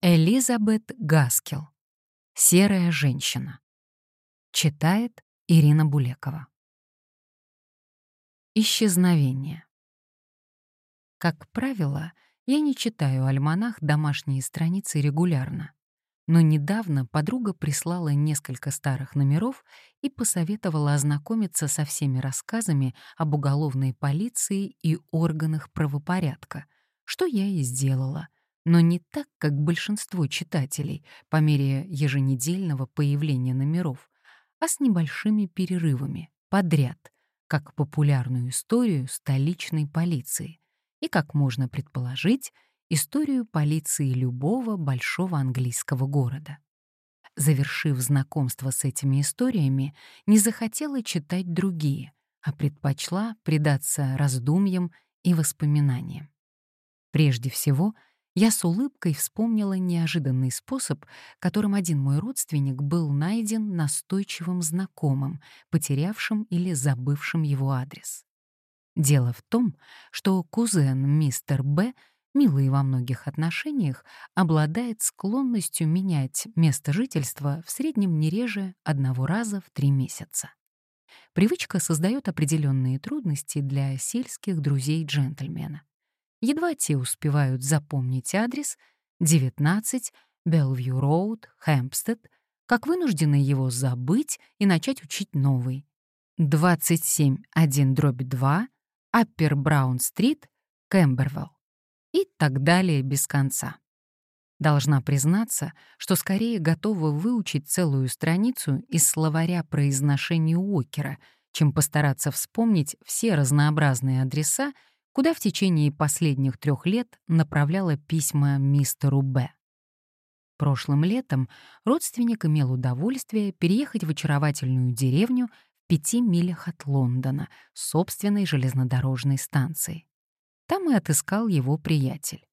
Элизабет Гаскел. «Серая женщина». Читает Ирина Булекова. Исчезновение. Как правило, я не читаю альманах домашние страницы регулярно. Но недавно подруга прислала несколько старых номеров и посоветовала ознакомиться со всеми рассказами об уголовной полиции и органах правопорядка, что я и сделала — но не так, как большинство читателей по мере еженедельного появления номеров, а с небольшими перерывами, подряд, как популярную историю столичной полиции и, как можно предположить, историю полиции любого большого английского города. Завершив знакомство с этими историями, не захотела читать другие, а предпочла предаться раздумьям и воспоминаниям. Прежде всего — я с улыбкой вспомнила неожиданный способ, которым один мой родственник был найден настойчивым знакомым, потерявшим или забывшим его адрес. Дело в том, что кузен мистер Б, милый во многих отношениях, обладает склонностью менять место жительства в среднем не реже одного раза в три месяца. Привычка создает определенные трудности для сельских друзей джентльмена. Едва те успевают запомнить адрес 19 Белвью Роуд, Хэмпстед, как вынуждены его забыть и начать учить новый. 27 1 дробь 2 Аппер Браун-стрит, Кэмбервелл и так далее без конца. Должна признаться, что скорее готова выучить целую страницу из словаря произношения Уокера, чем постараться вспомнить все разнообразные адреса, куда в течение последних трех лет направляла письма мистеру Б. Прошлым летом родственник имел удовольствие переехать в очаровательную деревню в пяти милях от Лондона с собственной железнодорожной станцией. Там и отыскал его приятель.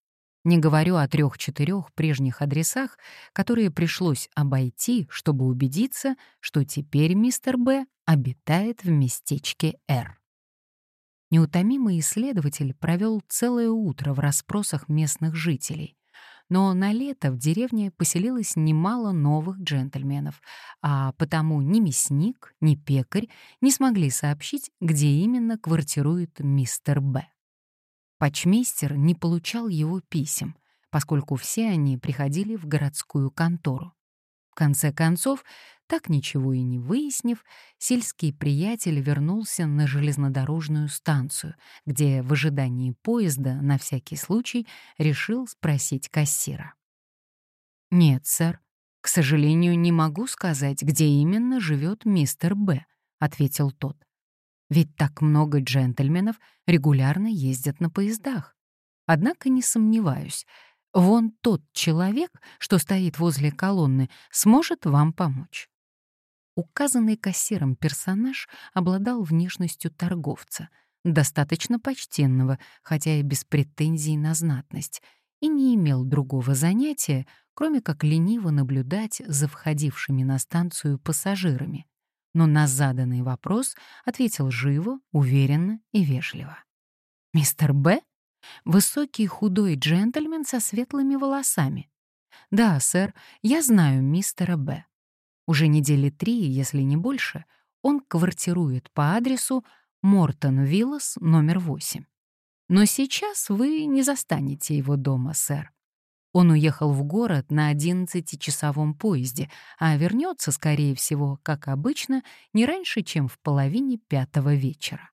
Не говорю о трех-четырех прежних адресах, которые пришлось обойти, чтобы убедиться, что теперь мистер Б обитает в местечке Р. Неутомимый исследователь провел целое утро в расспросах местных жителей. Но на лето в деревне поселилось немало новых джентльменов, а потому ни мясник, ни пекарь не смогли сообщить, где именно квартирует мистер Б. Почмейстер не получал его писем, поскольку все они приходили в городскую контору. В конце концов, так ничего и не выяснив, сельский приятель вернулся на железнодорожную станцию, где в ожидании поезда на всякий случай решил спросить кассира. «Нет, сэр, к сожалению, не могу сказать, где именно живет мистер Б», — ответил тот. «Ведь так много джентльменов регулярно ездят на поездах. Однако не сомневаюсь, Вон тот человек, что стоит возле колонны, сможет вам помочь. Указанный кассиром персонаж обладал внешностью торговца, достаточно почтенного, хотя и без претензий на знатность, и не имел другого занятия, кроме как лениво наблюдать за входившими на станцию пассажирами. Но на заданный вопрос ответил живо, уверенно и вежливо. «Мистер Б?» Высокий худой джентльмен со светлыми волосами. Да, сэр, я знаю мистера Б. Уже недели три, если не больше, он квартирует по адресу Мортон Виллас, номер 8. Но сейчас вы не застанете его дома, сэр. Он уехал в город на 11-часовом поезде, а вернется, скорее всего, как обычно, не раньше, чем в половине пятого вечера.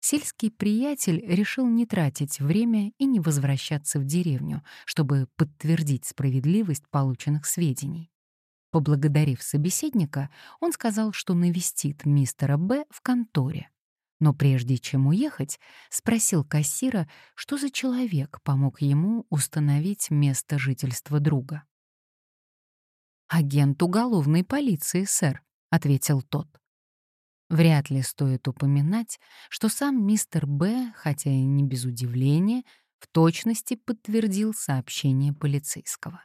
Сельский приятель решил не тратить время и не возвращаться в деревню, чтобы подтвердить справедливость полученных сведений. Поблагодарив собеседника, он сказал, что навестит мистера Б в конторе. Но прежде чем уехать, спросил кассира, что за человек помог ему установить место жительства друга. «Агент уголовной полиции, сэр», — ответил тот. Вряд ли стоит упоминать, что сам мистер Б, хотя и не без удивления, в точности подтвердил сообщение полицейского.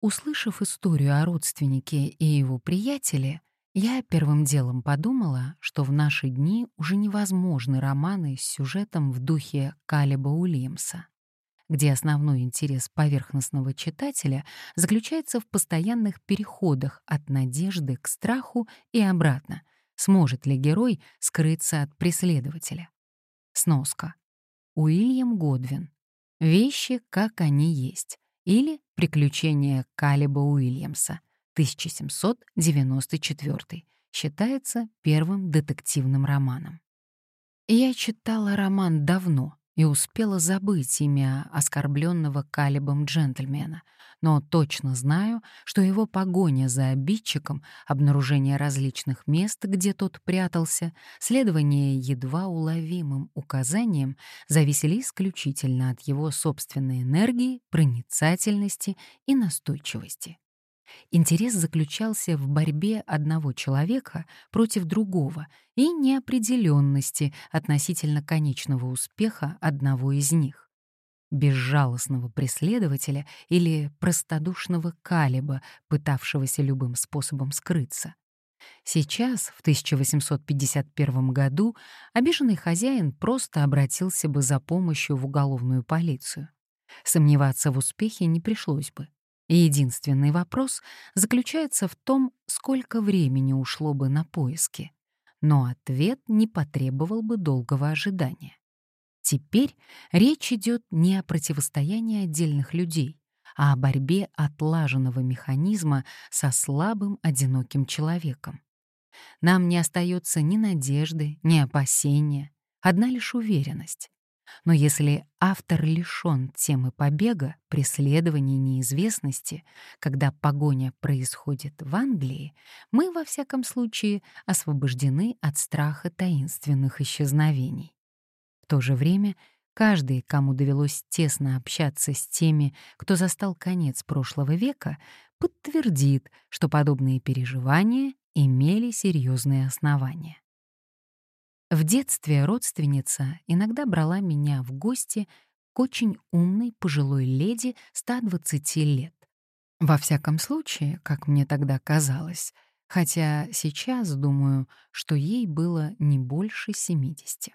Услышав историю о родственнике и его приятеле, я первым делом подумала, что в наши дни уже невозможны романы с сюжетом в духе Калиба Уильямса. где основной интерес поверхностного читателя заключается в постоянных переходах от надежды к страху и обратно. Сможет ли герой скрыться от преследователя? Сноска. Уильям Годвин. Вещи, как они есть. Или Приключения Калиба Уильямса. 1794. Считается первым детективным романом. Я читала роман давно, и успела забыть имя оскорбленного Калибом джентльмена, но точно знаю, что его погоня за обидчиком, обнаружение различных мест, где тот прятался, следование едва уловимым указаниям зависели исключительно от его собственной энергии, проницательности и настойчивости. Интерес заключался в борьбе одного человека против другого и неопределенности относительно конечного успеха одного из них. Безжалостного преследователя или простодушного калиба, пытавшегося любым способом скрыться. Сейчас, в 1851 году, обиженный хозяин просто обратился бы за помощью в уголовную полицию. Сомневаться в успехе не пришлось бы. Единственный вопрос заключается в том, сколько времени ушло бы на поиски. Но ответ не потребовал бы долгого ожидания. Теперь речь идет не о противостоянии отдельных людей, а о борьбе отлаженного механизма со слабым одиноким человеком. Нам не остается ни надежды, ни опасения, одна лишь уверенность. Но если автор лишен темы побега, преследования неизвестности, когда погоня происходит в Англии, мы, во всяком случае, освобождены от страха таинственных исчезновений. В то же время каждый, кому довелось тесно общаться с теми, кто застал конец прошлого века, подтвердит, что подобные переживания имели серьезные основания. В детстве родственница иногда брала меня в гости к очень умной пожилой леди 120 лет. Во всяком случае, как мне тогда казалось, хотя сейчас думаю, что ей было не больше 70.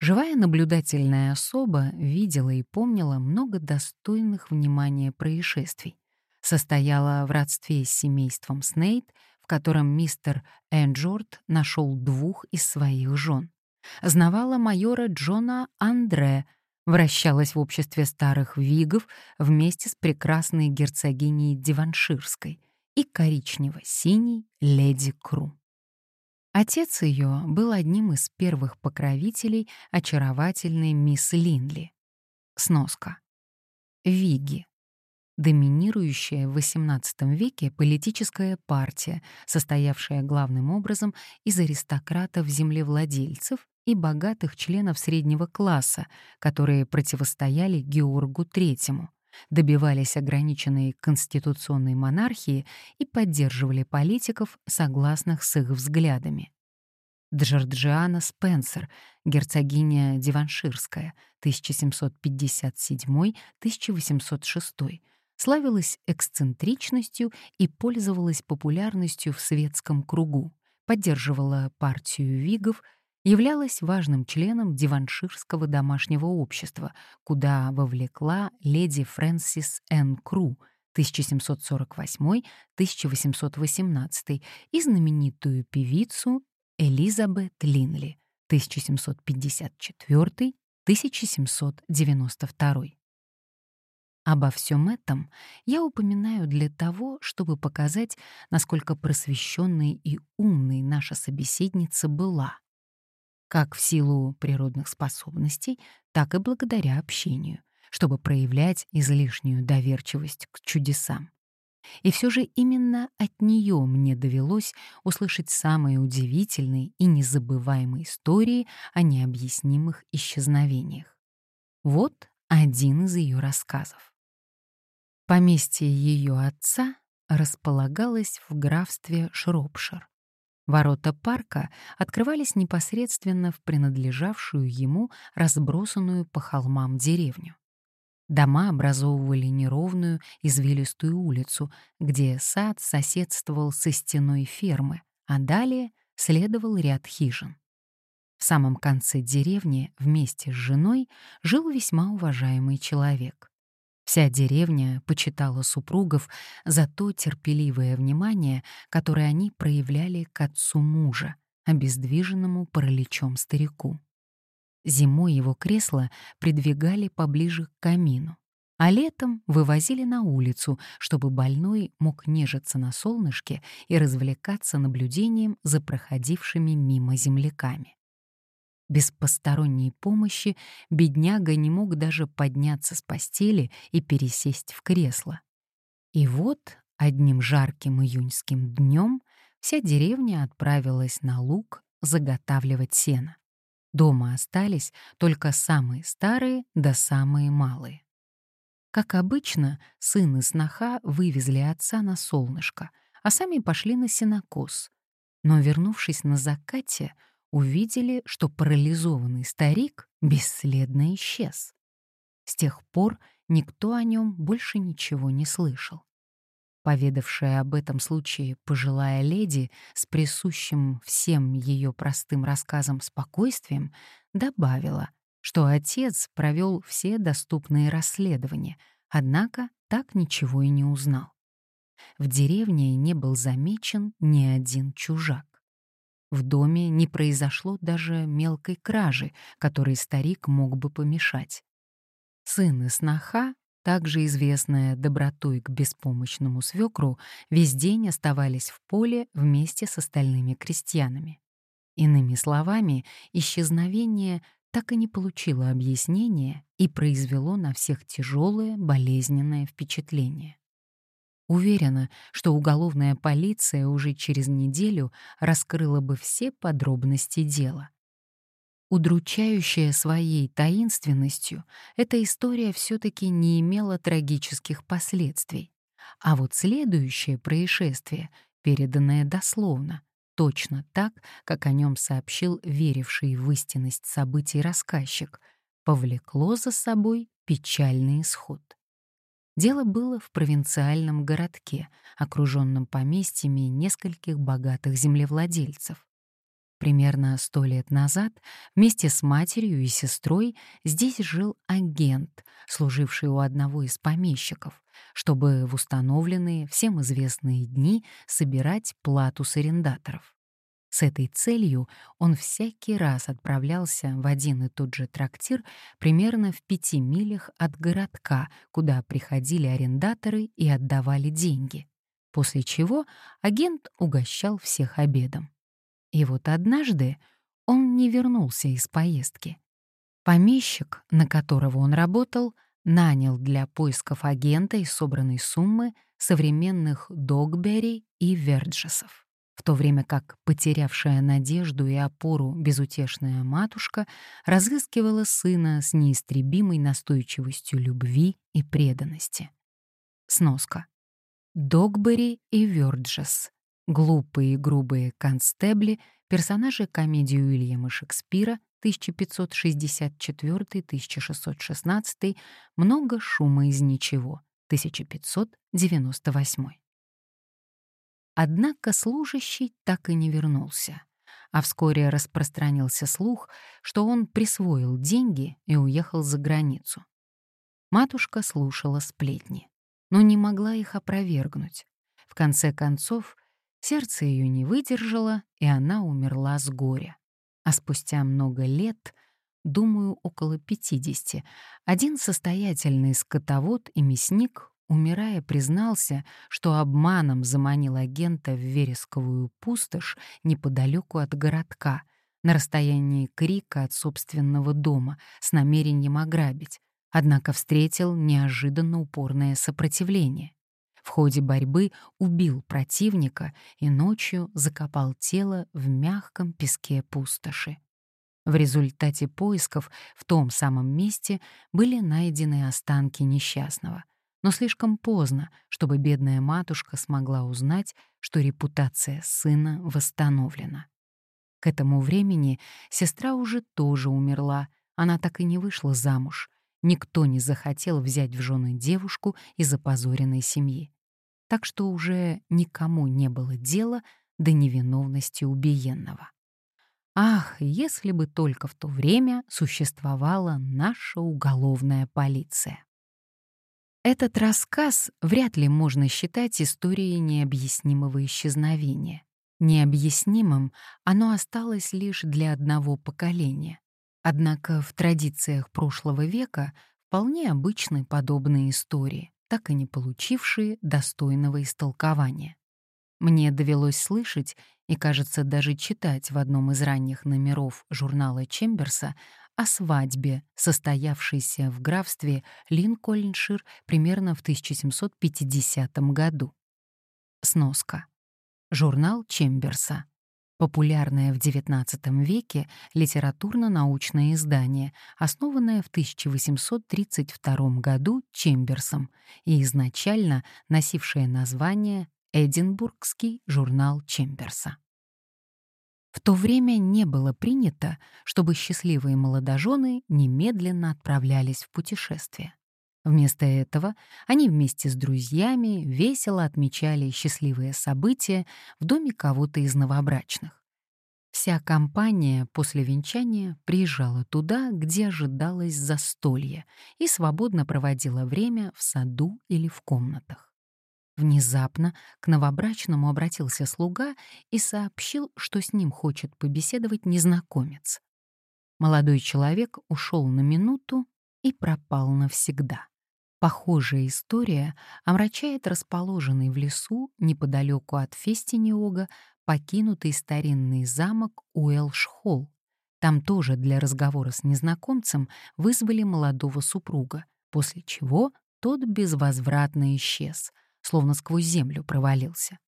Живая наблюдательная особа видела и помнила много достойных внимания происшествий. Состояла в родстве с семейством Снейд — котором мистер Энджорд нашел двух из своих жен. Знавала майора Джона Андре, вращалась в обществе старых вигов вместе с прекрасной герцогиней Диванширской и коричнево-синей леди Кру. Отец ее был одним из первых покровителей очаровательной мисс Линли. Сноска. Виги доминирующая в XVIII веке политическая партия, состоявшая главным образом из аристократов-землевладельцев и богатых членов среднего класса, которые противостояли Георгу III, добивались ограниченной конституционной монархии и поддерживали политиков, согласных с их взглядами. Джорджиана Спенсер, герцогиня Диванширская, 1757-1806, славилась эксцентричностью и пользовалась популярностью в светском кругу, поддерживала партию вигов, являлась важным членом диванширского домашнего общества, куда вовлекла леди Фрэнсис Н. Кру 1748-1818 и знаменитую певицу Элизабет Линли 1754-1792. Обо всем этом я упоминаю для того, чтобы показать, насколько просвещенной и умной наша собеседница была, как в силу природных способностей, так и благодаря общению, чтобы проявлять излишнюю доверчивость к чудесам. И все же именно от нее мне довелось услышать самые удивительные и незабываемые истории о необъяснимых исчезновениях. Вот один из ее рассказов. Поместье ее отца располагалось в графстве Шропшир. Ворота парка открывались непосредственно в принадлежавшую ему разбросанную по холмам деревню. Дома образовывали неровную извилистую улицу, где сад соседствовал со стеной фермы, а далее следовал ряд хижин. В самом конце деревни вместе с женой жил весьма уважаемый человек. Вся деревня почитала супругов за то терпеливое внимание, которое они проявляли к отцу мужа, обездвиженному параличом старику. Зимой его кресло придвигали поближе к камину, а летом вывозили на улицу, чтобы больной мог нежиться на солнышке и развлекаться наблюдением за проходившими мимо земляками. Без посторонней помощи бедняга не мог даже подняться с постели и пересесть в кресло. И вот одним жарким июньским днем вся деревня отправилась на луг заготавливать сено. Дома остались только самые старые да самые малые. Как обычно, сын и сноха вывезли отца на солнышко, а сами пошли на сенокос. Но, вернувшись на закате, увидели, что парализованный старик бесследно исчез. С тех пор никто о нем больше ничего не слышал. Поведавшая об этом случае пожилая леди с присущим всем ее простым рассказам спокойствием добавила, что отец провел все доступные расследования, однако так ничего и не узнал. В деревне не был замечен ни один чужак. В доме не произошло даже мелкой кражи, которой старик мог бы помешать. Сын и сноха также известная добротой к беспомощному свекру, весь день оставались в поле вместе с остальными крестьянами. Иными словами, исчезновение так и не получило объяснения и произвело на всех тяжелое, болезненное впечатление. Уверена, что уголовная полиция уже через неделю раскрыла бы все подробности дела. Удручающая своей таинственностью, эта история все-таки не имела трагических последствий. А вот следующее происшествие, переданное дословно, точно так, как о нем сообщил веривший в истинность событий рассказчик, повлекло за собой печальный исход. Дело было в провинциальном городке, окруженном поместьями нескольких богатых землевладельцев. Примерно сто лет назад вместе с матерью и сестрой здесь жил агент, служивший у одного из помещиков, чтобы в установленные всем известные дни собирать плату с арендаторов. С этой целью он всякий раз отправлялся в один и тот же трактир примерно в пяти милях от городка, куда приходили арендаторы и отдавали деньги, после чего агент угощал всех обедом. И вот однажды он не вернулся из поездки. Помещик, на которого он работал, нанял для поисков агента из собранной суммы современных Догбери и Верджесов, в то время как потерявшая надежду и опору безутешная матушка разыскивала сына с неистребимой настойчивостью любви и преданности. Сноска. Догбери и Верджес Глупые и грубые констебли — персонажи комедии Уильяма Шекспира 1564-1616, много шума из ничего 1598. Однако служащий так и не вернулся, а вскоре распространился слух, что он присвоил деньги и уехал за границу. Матушка слушала сплетни, но не могла их опровергнуть. В конце концов, Сердце ее не выдержало, и она умерла с горя. А спустя много лет, думаю, около 50, один состоятельный скотовод и мясник, умирая, признался, что обманом заманил агента в вересковую пустошь неподалеку от городка, на расстоянии крика от собственного дома, с намерением ограбить, однако встретил неожиданно упорное сопротивление. В ходе борьбы убил противника и ночью закопал тело в мягком песке пустоши. В результате поисков в том самом месте были найдены останки несчастного, но слишком поздно, чтобы бедная матушка смогла узнать, что репутация сына восстановлена. К этому времени сестра уже тоже умерла, она так и не вышла замуж, Никто не захотел взять в жены девушку из опозоренной семьи. Так что уже никому не было дела до невиновности убиенного. Ах, если бы только в то время существовала наша уголовная полиция. Этот рассказ вряд ли можно считать историей необъяснимого исчезновения. Необъяснимым оно осталось лишь для одного поколения. Однако в традициях прошлого века вполне обычны подобные истории, так и не получившие достойного истолкования. Мне довелось слышать и, кажется, даже читать в одном из ранних номеров журнала Чемберса о свадьбе, состоявшейся в графстве Линкольншир примерно в 1750 году. Сноска. Журнал Чемберса. Популярное в XIX веке литературно-научное издание, основанное в 1832 году Чемберсом и изначально носившее название Эдинбургский журнал Чемберса. В то время не было принято, чтобы счастливые молодожены немедленно отправлялись в путешествие. Вместо этого они вместе с друзьями весело отмечали счастливые события в доме кого-то из новобрачных. Вся компания после венчания приезжала туда, где ожидалось застолье, и свободно проводила время в саду или в комнатах. Внезапно к новобрачному обратился слуга и сообщил, что с ним хочет побеседовать незнакомец. Молодой человек ушел на минуту и пропал навсегда. Похожая история омрачает расположенный в лесу неподалеку от Фестиниога покинутый старинный замок Уэлш-Холл. Там тоже для разговора с незнакомцем вызвали молодого супруга, после чего тот безвозвратно исчез — словно сквозь землю провалился.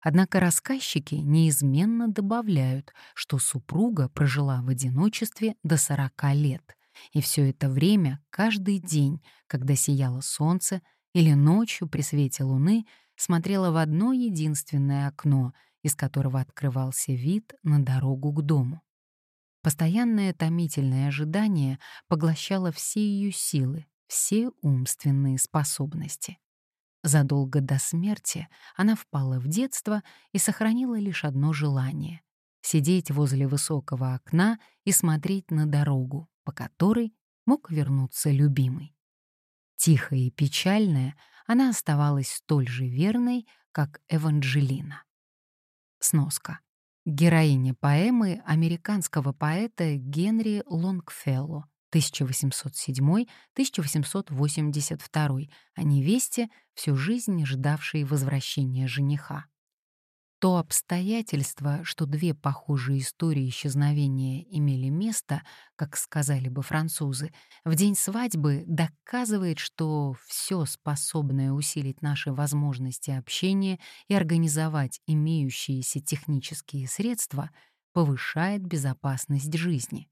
Однако рассказчики неизменно добавляют, что супруга прожила в одиночестве до 40 лет, и все это время, каждый день, когда сияло солнце или ночью при свете луны, смотрела в одно единственное окно, из которого открывался вид на дорогу к дому. Постоянное томительное ожидание поглощало все ее силы, все умственные способности. Задолго до смерти она впала в детство и сохранила лишь одно желание — сидеть возле высокого окна и смотреть на дорогу, по которой мог вернуться любимый. Тихая и печальная, она оставалась столь же верной, как Эванджелина. Сноска. Героиня поэмы американского поэта Генри Лонгфелло 1807-1882, о невесте, всю жизнь ждавшей возвращения жениха. То обстоятельство, что две похожие истории исчезновения имели место, как сказали бы французы, в день свадьбы доказывает, что все способное усилить наши возможности общения и организовать имеющиеся технические средства повышает безопасность жизни.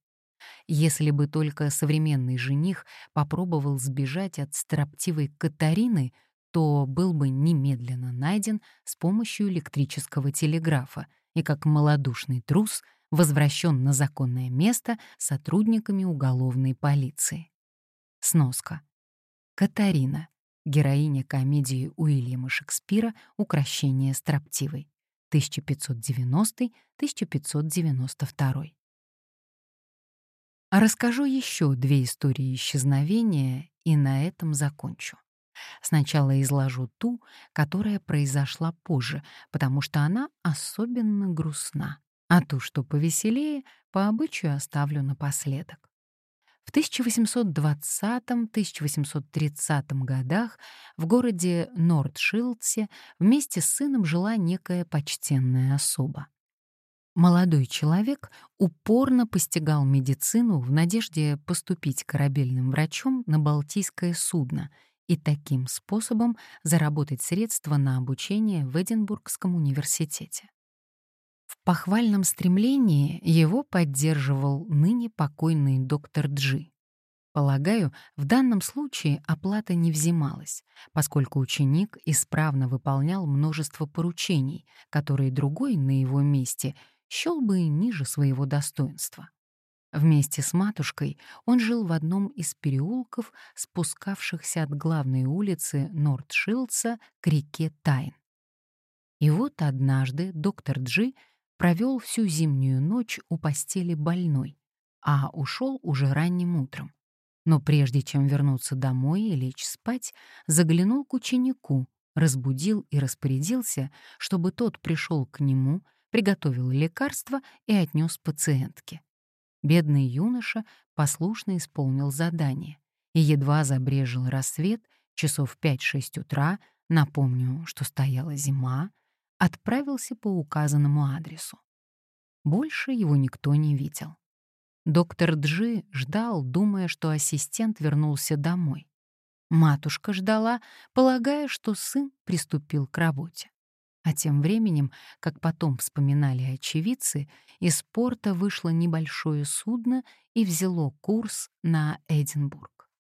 Если бы только современный жених попробовал сбежать от строптивой Катарины, то был бы немедленно найден с помощью электрического телеграфа и как малодушный трус возвращен на законное место сотрудниками уголовной полиции. Сноска. Катарина. Героиня комедии Уильяма Шекспира «Укращение строптивой». 1590-1592. А расскажу еще две истории исчезновения и на этом закончу. Сначала изложу ту, которая произошла позже, потому что она особенно грустна, а ту, что повеселее, по обычаю оставлю напоследок. В 1820-1830 годах в городе Нордшилдсе вместе с сыном жила некая почтенная особа. Молодой человек упорно постигал медицину в надежде поступить корабельным врачом на Балтийское судно и таким способом заработать средства на обучение в Эдинбургском университете. В похвальном стремлении его поддерживал ныне покойный доктор Джи. Полагаю, в данном случае оплата не взималась, поскольку ученик исправно выполнял множество поручений, которые другой на его месте — счел бы ниже своего достоинства. Вместе с матушкой он жил в одном из переулков, спускавшихся от главной улицы Нордшилдса к реке Тайн. И вот однажды доктор Джи провел всю зимнюю ночь у постели больной, а ушел уже ранним утром. Но прежде чем вернуться домой и лечь спать, заглянул к ученику, разбудил и распорядился, чтобы тот пришел к нему, приготовил лекарство и отнес пациентке. Бедный юноша послушно исполнил задание, и едва забрежил рассвет, часов 5-6 утра, напомню, что стояла зима, отправился по указанному адресу. Больше его никто не видел. Доктор Джи ждал, думая, что ассистент вернулся домой. Матушка ждала, полагая, что сын приступил к работе. А тем временем, как потом вспоминали очевидцы, из порта вышло небольшое судно и взяло курс на Эдинбург.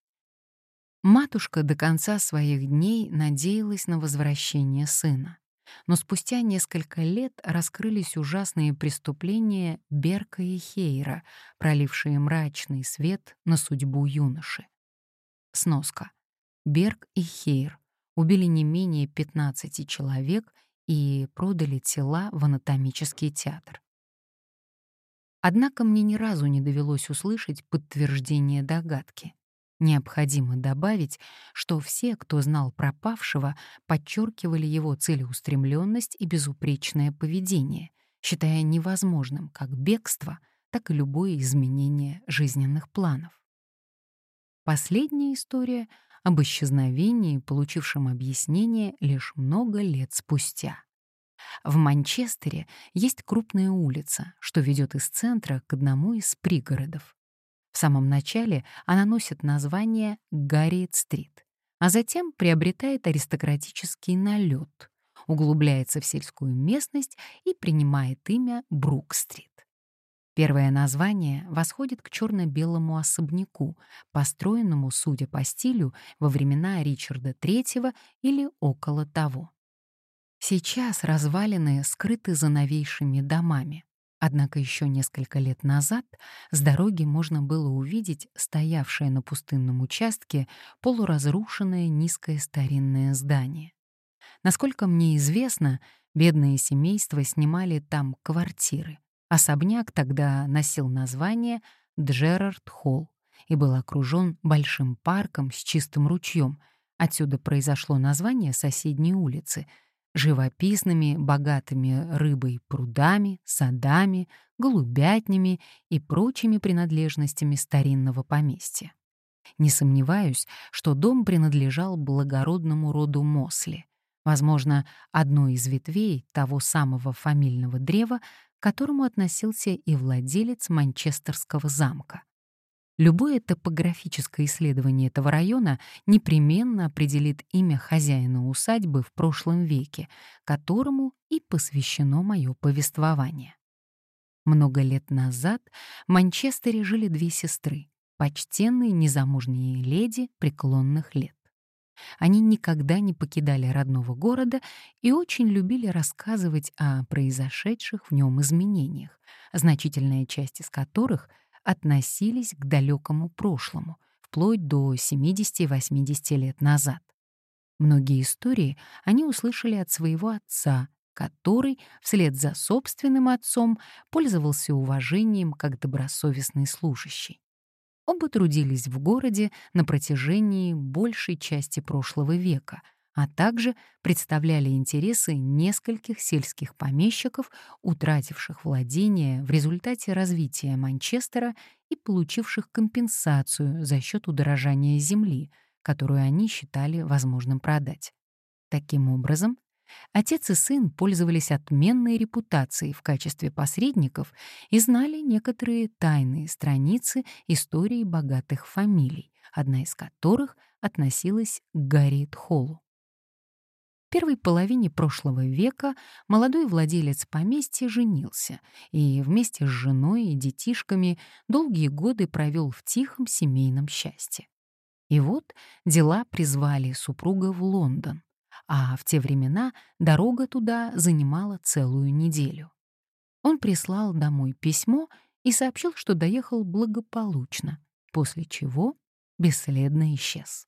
Матушка до конца своих дней надеялась на возвращение сына. Но спустя несколько лет раскрылись ужасные преступления Берка и Хейра, пролившие мрачный свет на судьбу юноши. Сноска. Берг и Хейр убили не менее 15 человек и продали тела в анатомический театр. Однако мне ни разу не довелось услышать подтверждение догадки. Необходимо добавить, что все, кто знал пропавшего, подчеркивали его целеустремленность и безупречное поведение, считая невозможным как бегство, так и любое изменение жизненных планов. Последняя история об исчезновении, получившем объяснение лишь много лет спустя. В Манчестере есть крупная улица, что ведет из центра к одному из пригородов. В самом начале она носит название Гарриет-стрит, а затем приобретает аристократический налет, углубляется в сельскую местность и принимает имя Брук-стрит. Первое название восходит к черно-белому особняку, построенному, судя по стилю, во времена Ричарда III или около того. Сейчас развалины скрыты за новейшими домами. Однако еще несколько лет назад с дороги можно было увидеть стоявшее на пустынном участке полуразрушенное низкое старинное здание. Насколько мне известно, бедные семейства снимали там квартиры. Особняк тогда носил название Джерард Холл и был окружен большим парком с чистым ручьем. Отсюда произошло название соседней улицы — живописными, богатыми рыбой прудами, садами, голубятнями и прочими принадлежностями старинного поместья. Не сомневаюсь, что дом принадлежал благородному роду Мосли, возможно, одной из ветвей того самого фамильного древа, которому относился и владелец Манчестерского замка. Любое топографическое исследование этого района непременно определит имя хозяина усадьбы в прошлом веке, которому и посвящено мое повествование. Много лет назад в Манчестере жили две сестры, почтенные незамужние леди преклонных лет. Они никогда не покидали родного города и очень любили рассказывать о произошедших в нем изменениях, значительная часть из которых относились к далекому прошлому, вплоть до 70-80 лет назад. Многие истории они услышали от своего отца, который, вслед за собственным отцом, пользовался уважением как добросовестный служащий. Оба трудились в городе на протяжении большей части прошлого века, а также представляли интересы нескольких сельских помещиков, утративших владения в результате развития Манчестера и получивших компенсацию за счет удорожания земли, которую они считали возможным продать. Таким образом, Отец и сын пользовались отменной репутацией в качестве посредников и знали некоторые тайные страницы истории богатых фамилий, одна из которых относилась к Гарриет Холлу. В первой половине прошлого века молодой владелец поместья женился и вместе с женой и детишками долгие годы провел в тихом семейном счастье. И вот дела призвали супруга в Лондон, а в те времена дорога туда занимала целую неделю. Он прислал домой письмо и сообщил, что доехал благополучно, после чего бесследно исчез.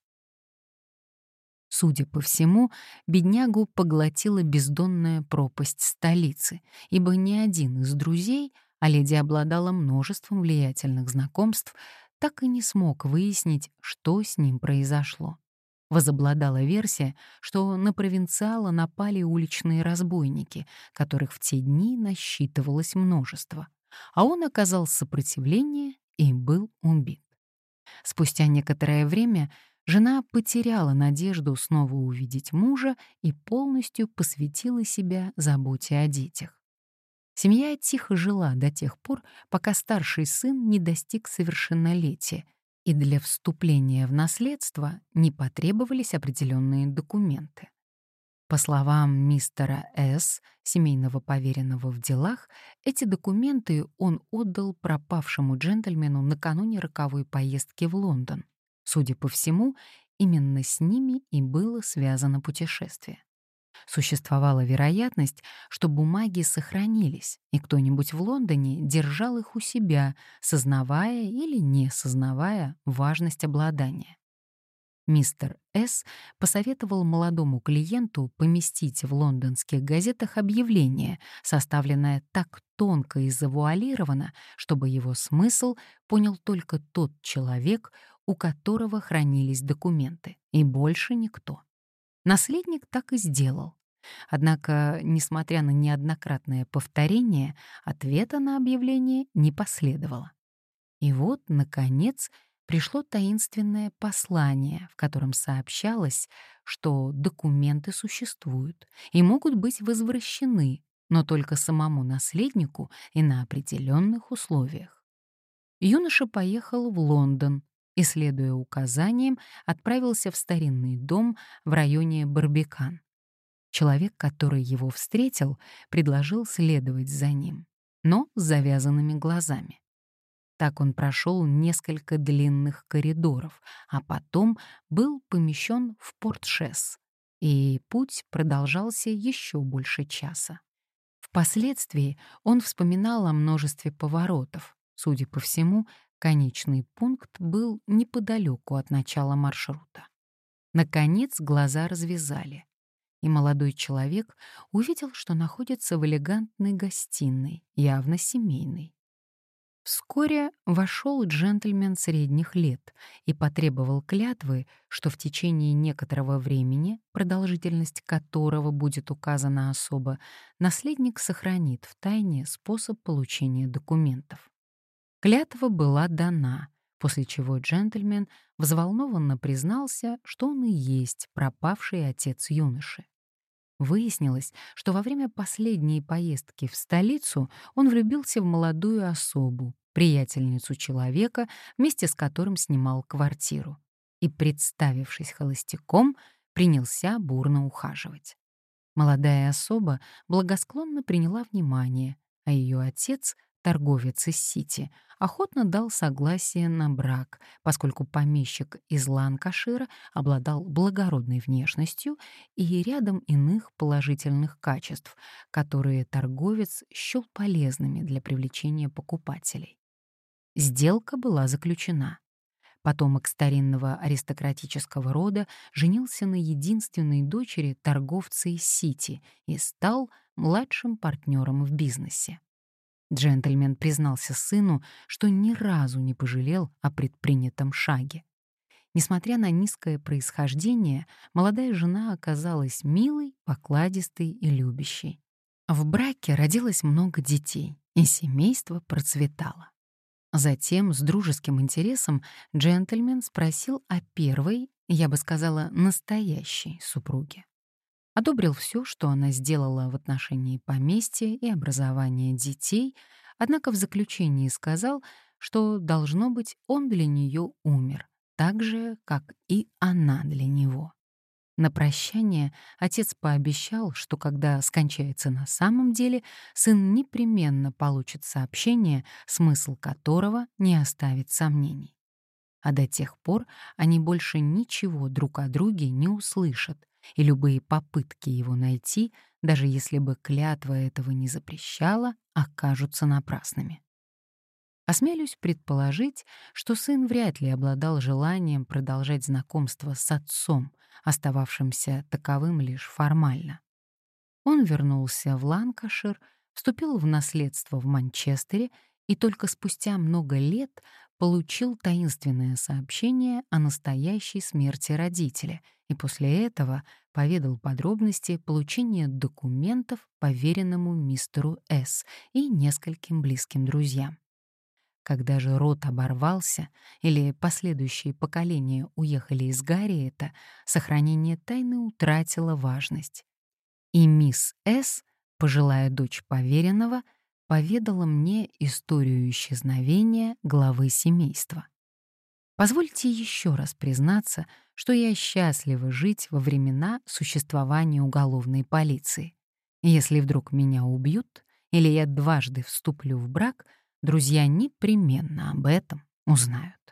Судя по всему, беднягу поглотила бездонная пропасть столицы, ибо ни один из друзей, а леди обладала множеством влиятельных знакомств, так и не смог выяснить, что с ним произошло. Возобладала версия, что на провинциала напали уличные разбойники, которых в те дни насчитывалось множество, а он оказал сопротивление и был убит. Спустя некоторое время жена потеряла надежду снова увидеть мужа и полностью посвятила себя заботе о детях. Семья тихо жила до тех пор, пока старший сын не достиг совершеннолетия, и для вступления в наследство не потребовались определенные документы. По словам мистера С., семейного поверенного в делах, эти документы он отдал пропавшему джентльмену накануне роковой поездки в Лондон. Судя по всему, именно с ними и было связано путешествие. Существовала вероятность, что бумаги сохранились, и кто-нибудь в Лондоне держал их у себя, сознавая или не сознавая важность обладания. Мистер С. посоветовал молодому клиенту поместить в лондонских газетах объявление, составленное так тонко и завуалировано, чтобы его смысл понял только тот человек, у которого хранились документы, и больше никто. Наследник так и сделал. Однако, несмотря на неоднократное повторение, ответа на объявление не последовало. И вот, наконец, пришло таинственное послание, в котором сообщалось, что документы существуют и могут быть возвращены, но только самому наследнику и на определенных условиях. Юноша поехал в Лондон, и, следуя указаниям, отправился в старинный дом в районе Барбикан. Человек, который его встретил, предложил следовать за ним, но с завязанными глазами. Так он прошел несколько длинных коридоров, а потом был помещен в Портшес, и путь продолжался еще больше часа. Впоследствии он вспоминал о множестве поворотов. Судя по всему, Конечный пункт был неподалеку от начала маршрута. Наконец глаза развязали, и молодой человек увидел, что находится в элегантной гостиной, явно семейной. Вскоре вошел джентльмен средних лет и потребовал клятвы, что в течение некоторого времени, продолжительность которого будет указана особо, наследник сохранит в тайне способ получения документов. Клятва была дана, после чего джентльмен взволнованно признался, что он и есть пропавший отец юноши. Выяснилось, что во время последней поездки в столицу он влюбился в молодую особу, приятельницу человека, вместе с которым снимал квартиру, и, представившись холостяком, принялся бурно ухаживать. Молодая особа благосклонно приняла внимание, а ее отец торговец из Сити, охотно дал согласие на брак, поскольку помещик из Ланкашира обладал благородной внешностью и рядом иных положительных качеств, которые торговец счел полезными для привлечения покупателей. Сделка была заключена. Потомок старинного аристократического рода женился на единственной дочери торговца из Сити и стал младшим партнером в бизнесе. Джентльмен признался сыну, что ни разу не пожалел о предпринятом шаге. Несмотря на низкое происхождение, молодая жена оказалась милой, покладистой и любящей. В браке родилось много детей, и семейство процветало. Затем с дружеским интересом джентльмен спросил о первой, я бы сказала, настоящей супруге одобрил все, что она сделала в отношении поместья и образования детей, однако в заключении сказал, что, должно быть, он для нее умер, так же, как и она для него. На прощание отец пообещал, что когда скончается на самом деле, сын непременно получит сообщение, смысл которого не оставит сомнений. А до тех пор они больше ничего друг о друге не услышат, и любые попытки его найти, даже если бы клятва этого не запрещала, окажутся напрасными. Осмелюсь предположить, что сын вряд ли обладал желанием продолжать знакомство с отцом, остававшимся таковым лишь формально. Он вернулся в Ланкашир, вступил в наследство в Манчестере и только спустя много лет получил таинственное сообщение о настоящей смерти родителя и после этого поведал подробности получения документов поверенному мистеру С. и нескольким близким друзьям. Когда же род оборвался или последующие поколения уехали из Гарриета, сохранение тайны утратило важность. И мисс С., пожилая дочь поверенного, поведала мне историю исчезновения главы семейства. Позвольте еще раз признаться, что я счастлива жить во времена существования уголовной полиции. Если вдруг меня убьют или я дважды вступлю в брак, друзья непременно об этом узнают.